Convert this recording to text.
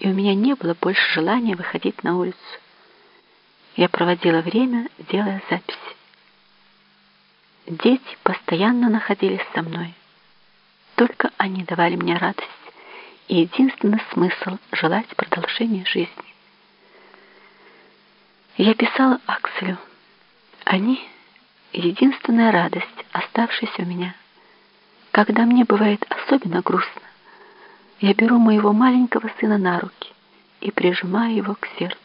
и у меня не было больше желания выходить на улицу. Я проводила время, делая записи. Дети постоянно находились со мной. Только они давали мне радость и единственный смысл желать продолжения жизни. Я писала Акселю. Они — единственная радость, оставшаяся у меня. Когда мне бывает особенно грустно, я беру моего маленького сына на руки и прижимаю его к сердцу.